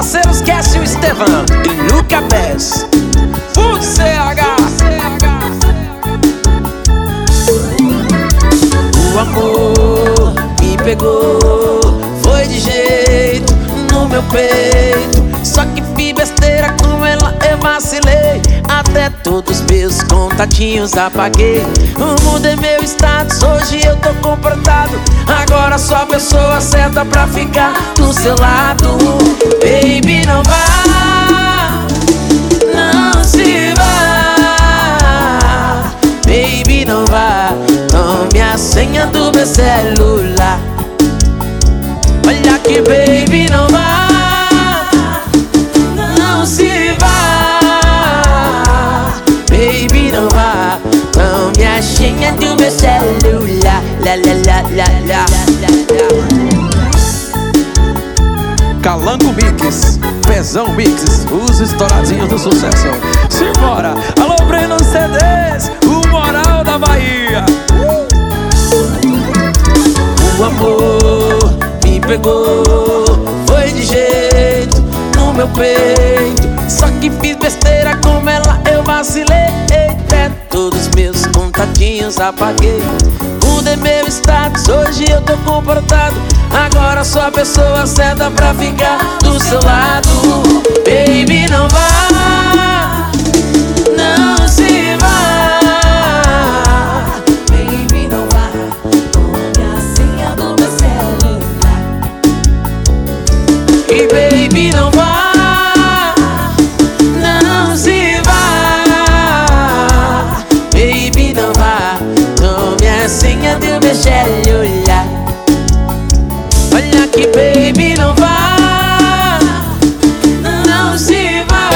parceiros Cássio Estevão e Luca Bess. Full CH. O amor me pegou, foi de jeito no meu peito. Só que fiz besteira todos meus contatinhos apaguei. Mudei meu status, hoje eu tô comportado. Agora sou a pessoa certa pra ficar do seu lado. Baby, não vá, não se vá. Baby, não vá. Tome a senha do meu celular. Olha que baby, meu celular. La la la la la. Calango Mix, Pezão Mix, os estouradinhos do sucesso. Simbora! Alô, Breno CDs, o moral da Bahia. O amor me pegou, foi de jeito no meu peito. Só que fiz besteira com ela, eu vacilei. Apaguei. Mudei meu status, hoje eu tô comportado. Agora sou a pessoa certa pra ficar do seu lado. Baby, não vá, não se vá. Baby, não vá. Tome a senha do meu celular. E baby, não vá. Senha do meu celular. Olha que baby, não vá. Não se vá.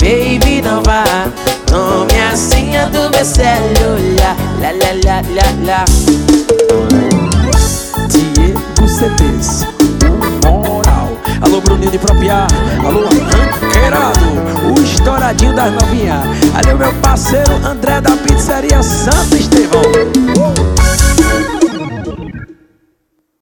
Baby, não vá. Tome a senha do meu celular. La la la la la. Diego o moral. Alô, Bruninho de Propiar. Alô, estouradinho das novinhas. Ali o meu parceiro André da Pizzaria Santo Estevão. Uh!